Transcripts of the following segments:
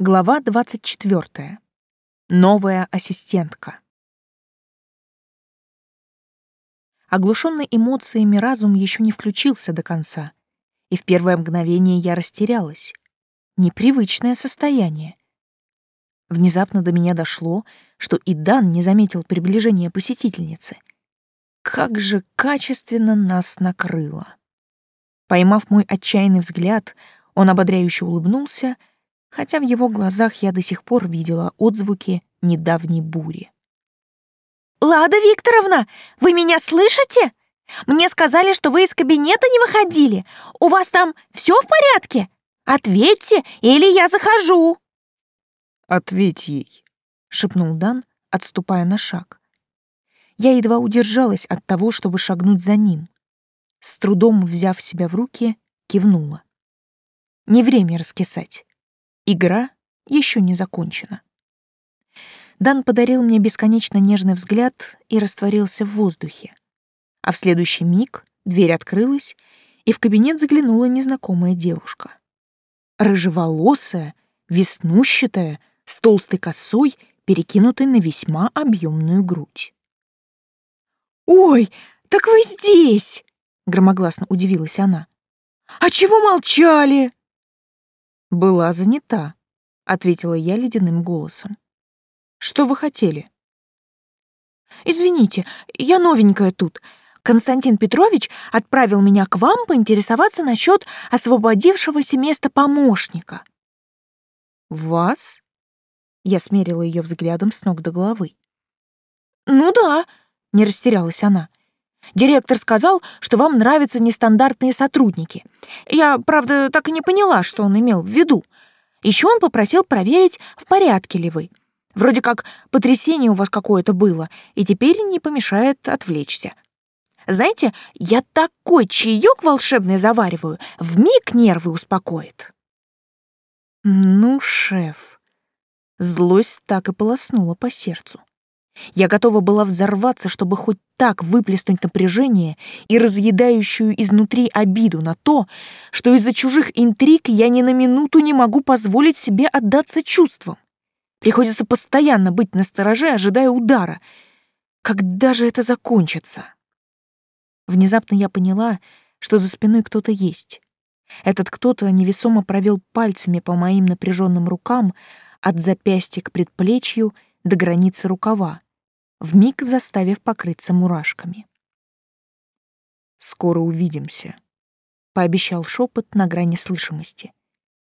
Глава 24. Новая ассистентка. Оглушенный эмоциями разум еще не включился до конца, и в первое мгновение я растерялась. Непривычное состояние. Внезапно до меня дошло, что и Дан не заметил приближения посетительницы. Как же качественно нас накрыло. Поймав мой отчаянный взгляд, он ободряюще улыбнулся — хотя в его глазах я до сих пор видела отзвуки недавней бури. «Лада Викторовна, вы меня слышите? Мне сказали, что вы из кабинета не выходили. У вас там все в порядке? Ответьте, или я захожу!» «Ответь ей», — шепнул Дан, отступая на шаг. Я едва удержалась от того, чтобы шагнуть за ним. С трудом взяв себя в руки, кивнула. Не время раскисать. Игра еще не закончена. Дан подарил мне бесконечно нежный взгляд и растворился в воздухе. А в следующий миг дверь открылась, и в кабинет заглянула незнакомая девушка. Рыжеволосая, веснущатая, с толстой косой, перекинутой на весьма объемную грудь. «Ой, так вы здесь!» — громогласно удивилась она. «А чего молчали?» «Была занята», — ответила я ледяным голосом. «Что вы хотели?» «Извините, я новенькая тут. Константин Петрович отправил меня к вам поинтересоваться насчет освободившегося места помощника». «Вас?» Я смерила ее взглядом с ног до головы. «Ну да», — не растерялась она. Директор сказал, что вам нравятся нестандартные сотрудники. Я, правда, так и не поняла, что он имел в виду. Еще он попросил проверить, в порядке ли вы. Вроде как потрясение у вас какое-то было, и теперь не помешает отвлечься. Знаете, я такой чаек волшебный завариваю, в миг нервы успокоит. Ну, шеф, злость так и полоснула по сердцу. Я готова была взорваться, чтобы хоть так выплеснуть напряжение и разъедающую изнутри обиду на то, что из-за чужих интриг я ни на минуту не могу позволить себе отдаться чувствам. Приходится постоянно быть настороже, ожидая удара. Когда же это закончится? Внезапно я поняла, что за спиной кто-то есть. Этот кто-то невесомо провел пальцами по моим напряженным рукам от запястья к предплечью до границы рукава вмиг заставив покрыться мурашками. «Скоро увидимся», — пообещал шепот на грани слышимости.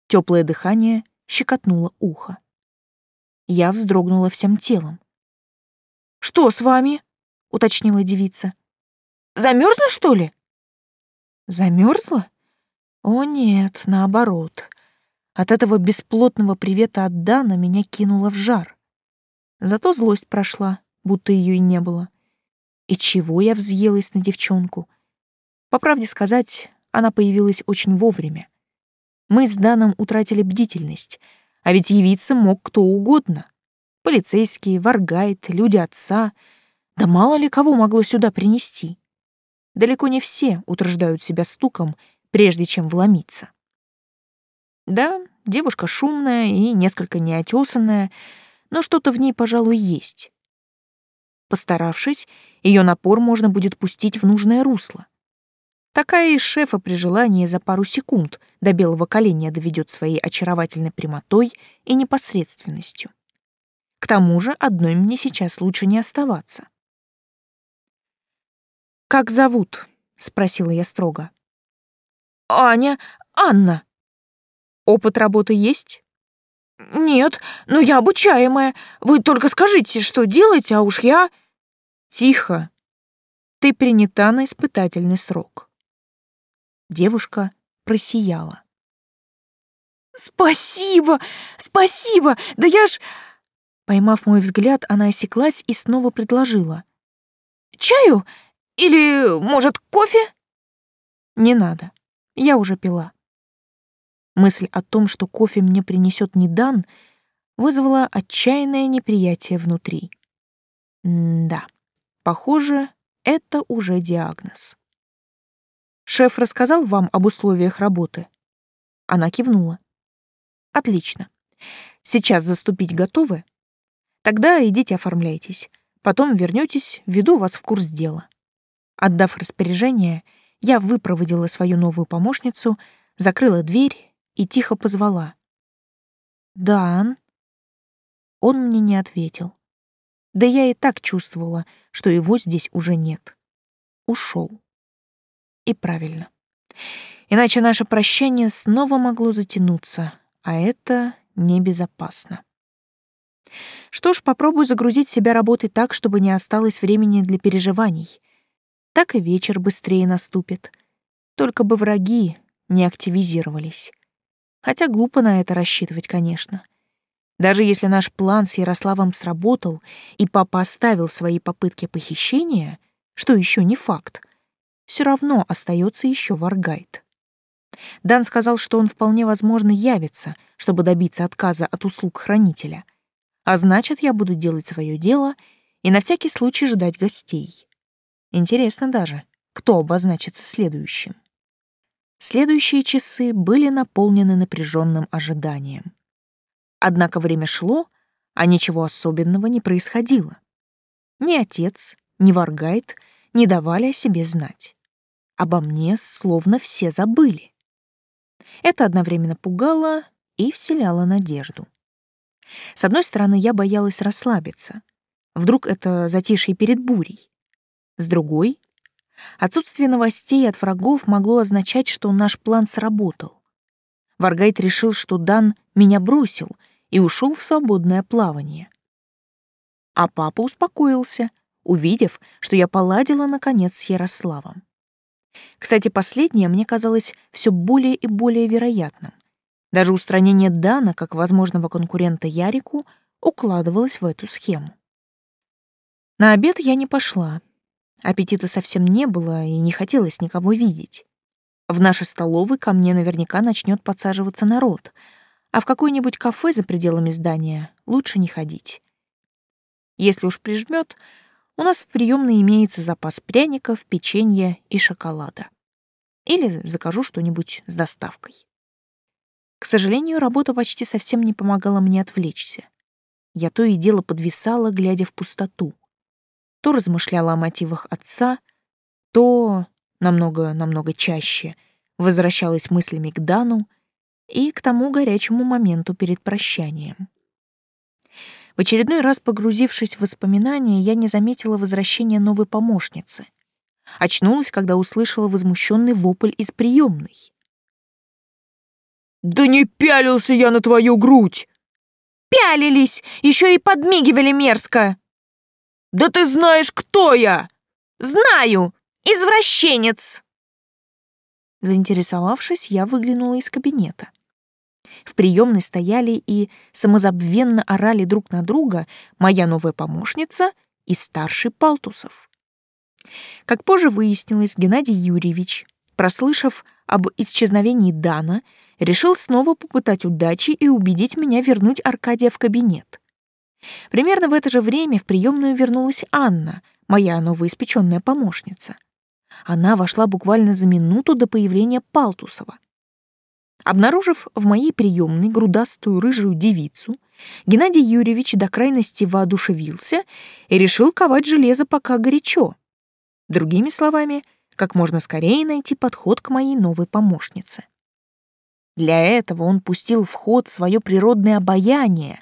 Теплое дыхание щекотнуло ухо. Я вздрогнула всем телом. «Что с вами?» — уточнила девица. «Замерзла, что ли?» «Замерзла? О нет, наоборот. От этого бесплотного привета от Дана меня кинуло в жар. Зато злость прошла, будто ее и не было. И чего я взъелась на девчонку? По правде сказать, она появилась очень вовремя. Мы с Даном утратили бдительность, а ведь явиться мог кто угодно. Полицейские, варгайт, люди отца. Да мало ли кого могло сюда принести. Далеко не все утруждают себя стуком, прежде чем вломиться. Да, девушка шумная и несколько неотесанная, но что-то в ней, пожалуй, есть. Постаравшись, ее напор можно будет пустить в нужное русло. Такая из шефа при желании за пару секунд до белого коленя доведет своей очаровательной прямотой и непосредственностью. К тому же одной мне сейчас лучше не оставаться. «Как зовут?» — спросила я строго. «Аня, Анна». «Опыт работы есть?» «Нет, но я обучаемая. Вы только скажите, что делать, а уж я...» Тихо. Ты принята на испытательный срок. Девушка просияла. Спасибо! Спасибо! Да я ж... Поймав мой взгляд, она осеклась и снова предложила. «Чаю? Или, может, кофе?» «Не надо. Я уже пила». Мысль о том, что кофе мне принесет не Дан, вызвала отчаянное неприятие внутри. М да. Похоже, это уже диагноз. Шеф рассказал вам об условиях работы? Она кивнула. Отлично. сейчас заступить готовы? Тогда идите оформляйтесь. Потом вернетесь, введу вас в курс дела. Отдав распоряжение, я выпроводила свою новую помощницу, закрыла дверь и тихо позвала. «Дан?» Он мне не ответил. Да я и так чувствовала, что его здесь уже нет. Ушел. И правильно. Иначе наше прощание снова могло затянуться, а это небезопасно. Что ж, попробую загрузить себя работой так, чтобы не осталось времени для переживаний. Так и вечер быстрее наступит. Только бы враги не активизировались. Хотя глупо на это рассчитывать, конечно. Даже если наш план с Ярославом сработал, и папа оставил свои попытки похищения, что еще не факт, все равно остается еще Варгайт. Дан сказал, что он вполне возможно явится, чтобы добиться отказа от услуг хранителя. А значит, я буду делать свое дело и на всякий случай ждать гостей. Интересно даже, кто обозначится следующим. Следующие часы были наполнены напряженным ожиданием. Однако время шло, а ничего особенного не происходило. Ни отец, ни Варгайт не давали о себе знать. Обо мне словно все забыли. Это одновременно пугало и вселяло надежду. С одной стороны, я боялась расслабиться. Вдруг это затишье перед бурей. С другой, отсутствие новостей от врагов могло означать, что наш план сработал. Варгайт решил, что Дан меня бросил и ушел в свободное плавание. А папа успокоился, увидев, что я поладила наконец с Ярославом. Кстати, последнее мне казалось все более и более вероятным. Даже устранение Дана как возможного конкурента Ярику укладывалось в эту схему. На обед я не пошла. Аппетита совсем не было и не хотелось никого видеть. В нашей столовой ко мне наверняка начнет подсаживаться народ, а в какое-нибудь кафе за пределами здания лучше не ходить. Если уж прижмет, у нас в приемной имеется запас пряников, печенья и шоколада. Или закажу что-нибудь с доставкой. К сожалению, работа почти совсем не помогала мне отвлечься. Я то и дело подвисала, глядя в пустоту. То размышляла о мотивах отца, то, намного-намного чаще, возвращалась мыслями к Дану и к тому горячему моменту перед прощанием. В очередной раз погрузившись в воспоминания, я не заметила возвращения новой помощницы. Очнулась, когда услышала возмущенный вопль из приемной. «Да не пялился я на твою грудь!» «Пялились! Еще и подмигивали мерзко!» «Да ты знаешь, кто я!» «Знаю! Извращенец!» Заинтересовавшись, я выглянула из кабинета. В приемной стояли и самозабвенно орали друг на друга моя новая помощница и старший Палтусов. Как позже выяснилось, Геннадий Юрьевич, прослышав об исчезновении Дана, решил снова попытать удачи и убедить меня вернуть Аркадия в кабинет. Примерно в это же время в приемную вернулась Анна, моя новоиспеченная помощница. Она вошла буквально за минуту до появления Палтусова. Обнаружив в моей приемной грудастую рыжую девицу, Геннадий Юрьевич до крайности воодушевился и решил ковать железо пока горячо. Другими словами, как можно скорее найти подход к моей новой помощнице. Для этого он пустил в ход свое природное обаяние,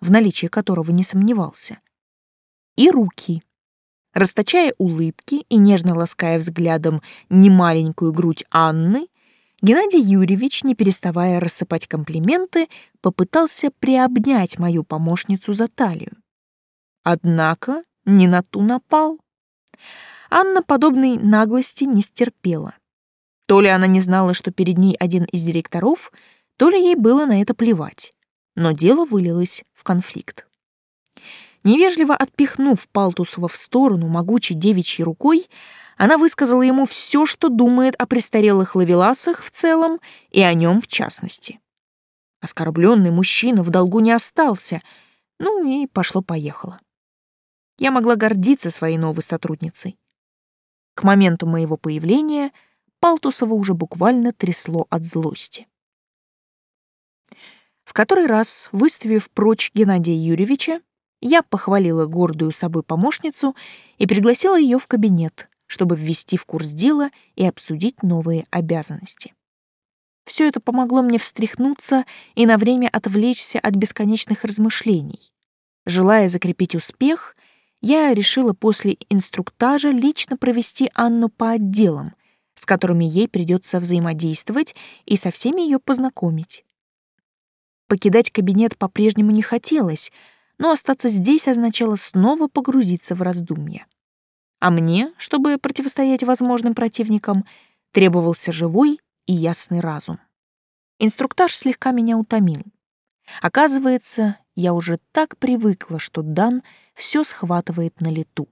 в наличии которого не сомневался, и руки. Расточая улыбки и нежно лаская взглядом немаленькую грудь Анны, Геннадий Юрьевич, не переставая рассыпать комплименты, попытался приобнять мою помощницу за талию. Однако не на ту напал. Анна подобной наглости не стерпела. То ли она не знала, что перед ней один из директоров, то ли ей было на это плевать. Но дело вылилось в конфликт. Невежливо отпихнув Палтусова в сторону могучей девичьей рукой, она высказала ему все, что думает о престарелых лавеласах в целом и о нем в частности. Оскорбленный мужчина в долгу не остался, ну и пошло-поехало. Я могла гордиться своей новой сотрудницей. К моменту моего появления Палтусова уже буквально трясло от злости. В который раз, выставив прочь Геннадия Юрьевича, я похвалила гордую собой помощницу и пригласила ее в кабинет, чтобы ввести в курс дела и обсудить новые обязанности. Все это помогло мне встряхнуться и на время отвлечься от бесконечных размышлений. Желая закрепить успех, я решила после инструктажа лично провести Анну по отделам, с которыми ей придется взаимодействовать и со всеми ее познакомить. Покидать кабинет по-прежнему не хотелось, но остаться здесь означало снова погрузиться в раздумья. А мне, чтобы противостоять возможным противникам, требовался живой и ясный разум. Инструктаж слегка меня утомил. Оказывается, я уже так привыкла, что Дан все схватывает на лету.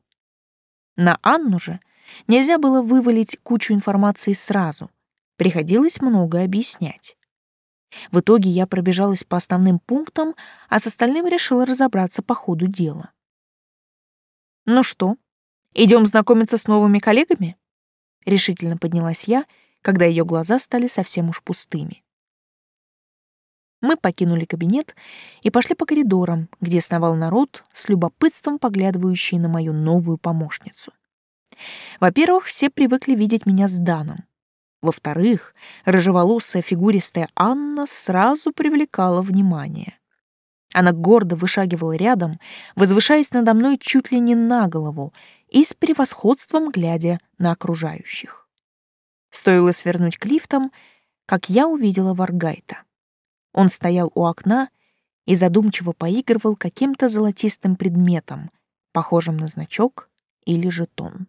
На Анну же нельзя было вывалить кучу информации сразу. Приходилось много объяснять. В итоге я пробежалась по основным пунктам, а с остальным решила разобраться по ходу дела. «Ну что, идем знакомиться с новыми коллегами?» Решительно поднялась я, когда ее глаза стали совсем уж пустыми. Мы покинули кабинет и пошли по коридорам, где сновал народ, с любопытством поглядывающий на мою новую помощницу. Во-первых, все привыкли видеть меня с Даном. Во-вторых, рыжеволосая фигуристая Анна сразу привлекала внимание. Она гордо вышагивала рядом, возвышаясь надо мной чуть ли не на голову и с превосходством глядя на окружающих. Стоило свернуть к лифтам, как я увидела Варгайта. Он стоял у окна и задумчиво поигрывал каким-то золотистым предметом, похожим на значок или жетон.